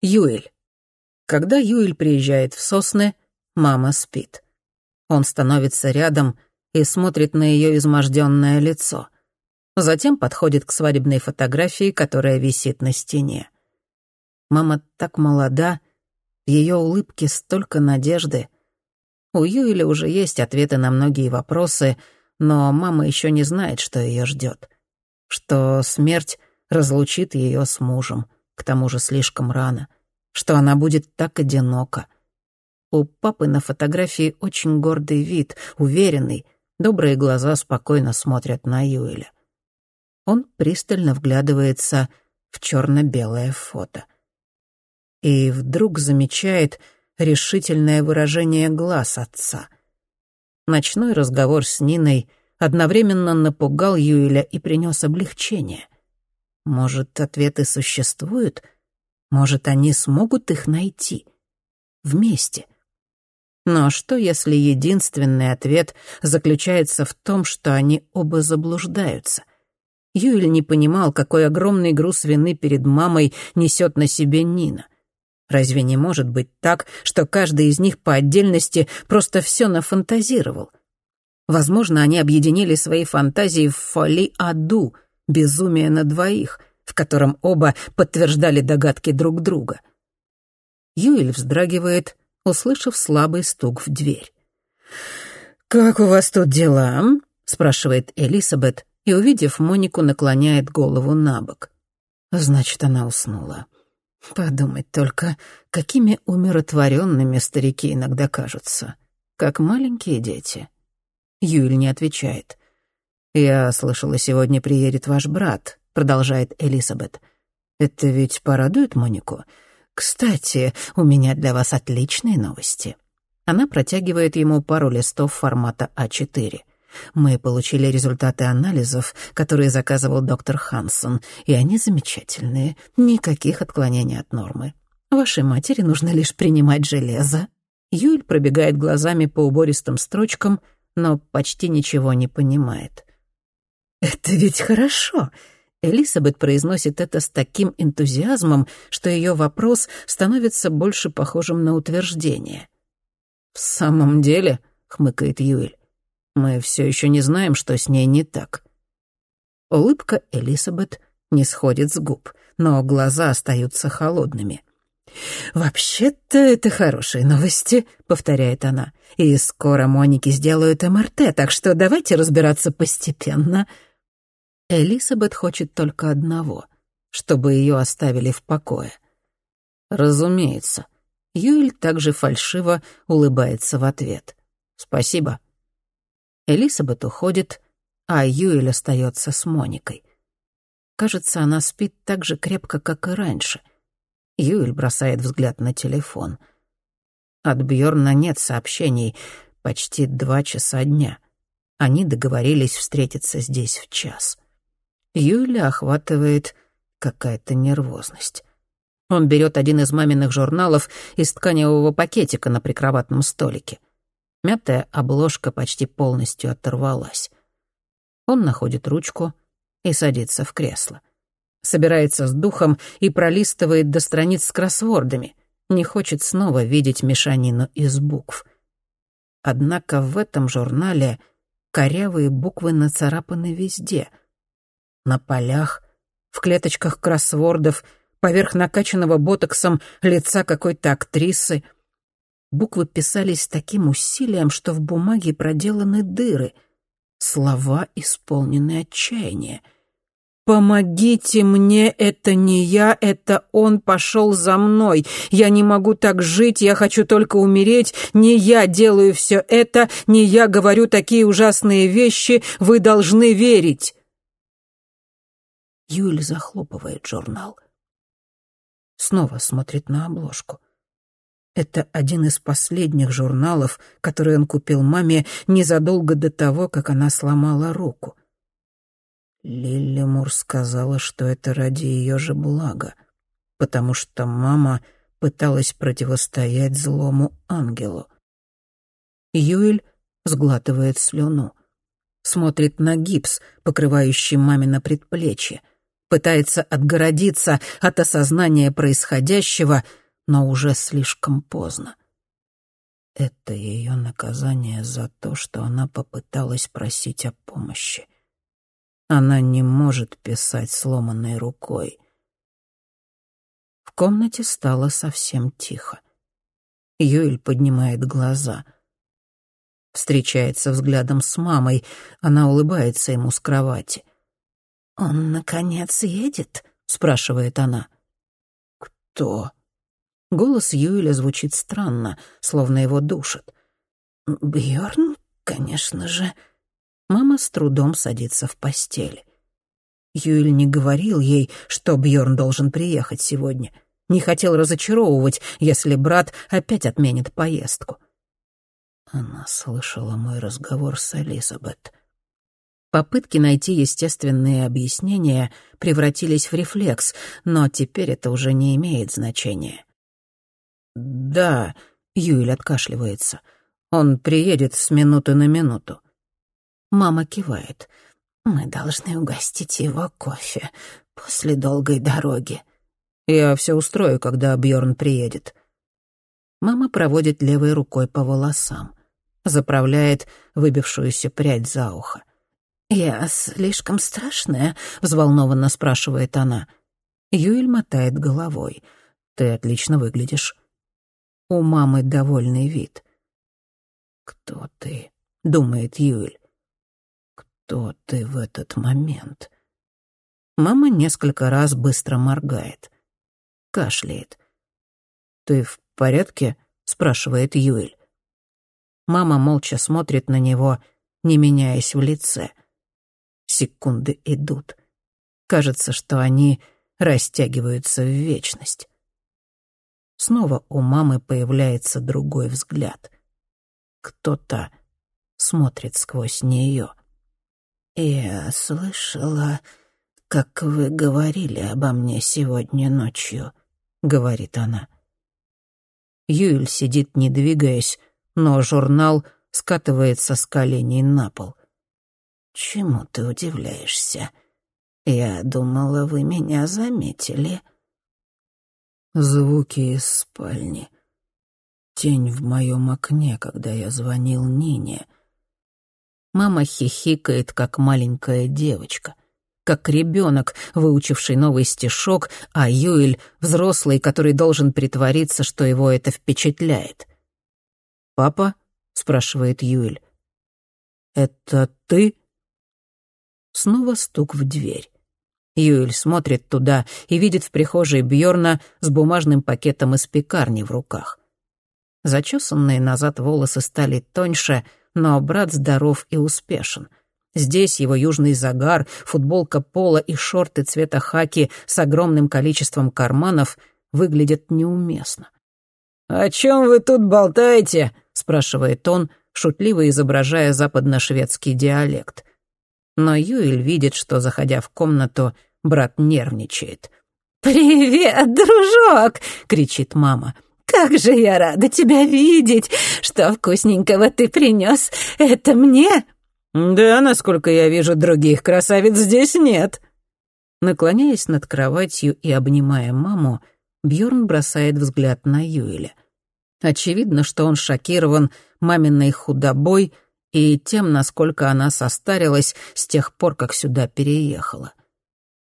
Юэль. Когда Юэль приезжает в Сосны, мама спит. Он становится рядом и смотрит на ее изможденное лицо. Затем подходит к свадебной фотографии, которая висит на стене. Мама так молода, в ее улыбке столько надежды. У Юэля уже есть ответы на многие вопросы, но мама еще не знает, что ее ждет. Что смерть разлучит ее с мужем — к тому же слишком рано, что она будет так одинока. У папы на фотографии очень гордый вид, уверенный, добрые глаза спокойно смотрят на Юэля. Он пристально вглядывается в черно-белое фото. И вдруг замечает решительное выражение глаз отца. Ночной разговор с Ниной одновременно напугал Юэля и принес облегчение — может, ответы существуют? Может, они смогут их найти? Вместе. Но что, если единственный ответ заключается в том, что они оба заблуждаются? Юэль не понимал, какой огромный груз вины перед мамой несет на себе Нина. Разве не может быть так, что каждый из них по отдельности просто все нафантазировал? Возможно, они объединили свои фантазии в фоли-аду — безумие на двоих, в котором оба подтверждали догадки друг друга. Юэль вздрагивает, услышав слабый стук в дверь. «Как у вас тут дела?» — спрашивает Элисабет, и, увидев Монику, наклоняет голову на бок. Значит, она уснула. Подумать только, какими умиротворенными старики иногда кажутся, как маленькие дети. Юль не отвечает. «Я слышала, сегодня приедет ваш брат», — продолжает Элизабет. «Это ведь порадует Монику? Кстати, у меня для вас отличные новости». Она протягивает ему пару листов формата А4. Мы получили результаты анализов, которые заказывал доктор Хансон, и они замечательные, никаких отклонений от нормы. Вашей матери нужно лишь принимать железо. Юль пробегает глазами по убористым строчкам, но почти ничего не понимает. «Это ведь хорошо!» Элисабет произносит это с таким энтузиазмом, что ее вопрос становится больше похожим на утверждение. «В самом деле», — хмыкает Юэль, — «мы все еще не знаем, что с ней не так». Улыбка Элисабет не сходит с губ, но глаза остаются холодными. «Вообще-то это хорошие новости», — повторяет она. «И скоро Моники сделают МРТ, так что давайте разбираться постепенно». Элисабет хочет только одного — чтобы ее оставили в покое. Разумеется. Юэль также фальшиво улыбается в ответ. «Спасибо». Элисабет уходит, а Юэль остается с Моникой. Кажется, она спит так же крепко, как и раньше. Юэль бросает взгляд на телефон. От Бьорна нет сообщений. Почти два часа дня. Они договорились встретиться здесь в час. Юля охватывает какая-то нервозность. Он берет один из маминых журналов из тканевого пакетика на прикроватном столике. Мятая обложка почти полностью оторвалась. Он находит ручку и садится в кресло. Собирается с духом и пролистывает до страниц с кроссвордами. Не хочет снова видеть мешанину из букв. Однако в этом журнале корявые буквы нацарапаны везде — на полях, в клеточках кроссвордов, поверх накачанного ботоксом лица какой-то актрисы. Буквы писались с таким усилием, что в бумаге проделаны дыры. Слова, исполненные отчаяния. «Помогите мне, это не я, это он пошел за мной. Я не могу так жить, я хочу только умереть. Не я делаю все это, не я говорю такие ужасные вещи, вы должны верить». Юль захлопывает журнал. Снова смотрит на обложку. Это один из последних журналов, который он купил маме незадолго до того, как она сломала руку. Лилли Мур сказала, что это ради ее же блага, потому что мама пыталась противостоять злому ангелу. Юэль сглатывает слюну. Смотрит на гипс, покрывающий мамино предплечье — пытается отгородиться от осознания происходящего, но уже слишком поздно. Это ее наказание за то, что она попыталась просить о помощи. Она не может писать сломанной рукой. В комнате стало совсем тихо. Юэль поднимает глаза. Встречается взглядом с мамой. Она улыбается ему с кровати. «Он, наконец, едет?» — спрашивает она. «Кто?» Голос Юэля звучит странно, словно его душит. Бьорн, конечно же. Мама с трудом садится в постели. Юэль не говорил ей, что Бьорн должен приехать сегодня. Не хотел разочаровывать, если брат опять отменит поездку. Она слышала мой разговор с Элизабет. Попытки найти естественные объяснения превратились в рефлекс, но теперь это уже не имеет значения. «Да», — Юэль откашливается. «Он приедет с минуты на минуту». Мама кивает. «Мы должны угостить его кофе после долгой дороги». «Я все устрою, когда Бьорн приедет». Мама проводит левой рукой по волосам, заправляет выбившуюся прядь за ухо. «Я слишком страшная?» — взволнованно спрашивает она. Юэль мотает головой. «Ты отлично выглядишь». У мамы довольный вид. «Кто ты?» — думает Юэль. «Кто ты в этот момент?» Мама несколько раз быстро моргает. Кашляет. «Ты в порядке?» — спрашивает Юэль. Мама молча смотрит на него, не меняясь в лице. Секунды идут. Кажется, что они растягиваются в вечность. Снова у мамы появляется другой взгляд. Кто-то смотрит сквозь нее. «Я слышала, как вы говорили обо мне сегодня ночью», — говорит она. Юэль сидит, не двигаясь, но журнал скатывается с коленей на пол. «Чему ты удивляешься? Я думала, вы меня заметили». Звуки из спальни. Тень в моем окне, когда я звонил Нине. Мама хихикает, как маленькая девочка, как ребенок, выучивший новый стишок, а Юэль — взрослый, который должен притвориться, что его это впечатляет. «Папа?» — спрашивает Юэль. «Это ты?» Снова стук в дверь. Юэль смотрит туда и видит в прихожей Бьорна с бумажным пакетом из пекарни в руках. Зачесанные назад волосы стали тоньше, но брат здоров и успешен. Здесь его южный загар, футболка пола и шорты цвета хаки с огромным количеством карманов выглядят неуместно. «О чем вы тут болтаете?» — спрашивает он, шутливо изображая западно-шведский диалект. Но Юэль видит, что, заходя в комнату, Брат нервничает. «Привет, дружок!» — кричит мама. «Как же я рада тебя видеть! Что вкусненького ты принес? Это мне?» «Да, насколько я вижу, других красавиц здесь нет». Наклоняясь над кроватью и обнимая маму, Бьорн бросает взгляд на Юэля. Очевидно, что он шокирован маминой худобой и тем, насколько она состарилась с тех пор, как сюда переехала.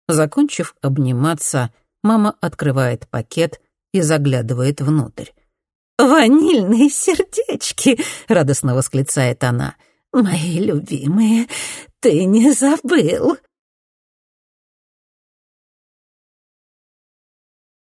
Закончив обниматься, мама открывает пакет и заглядывает внутрь. «Ванильные сердечки!» — радостно восклицает она. «Мои любимые, ты не забыл!»